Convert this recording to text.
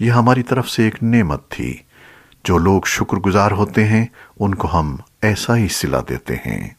یہ ہماری طرف سے ایک نعمت تھی۔ جو لوگ شکر گزار ہوتے ہیں، ان کو ہم ایسا ہی صلہ دیتے ہیں۔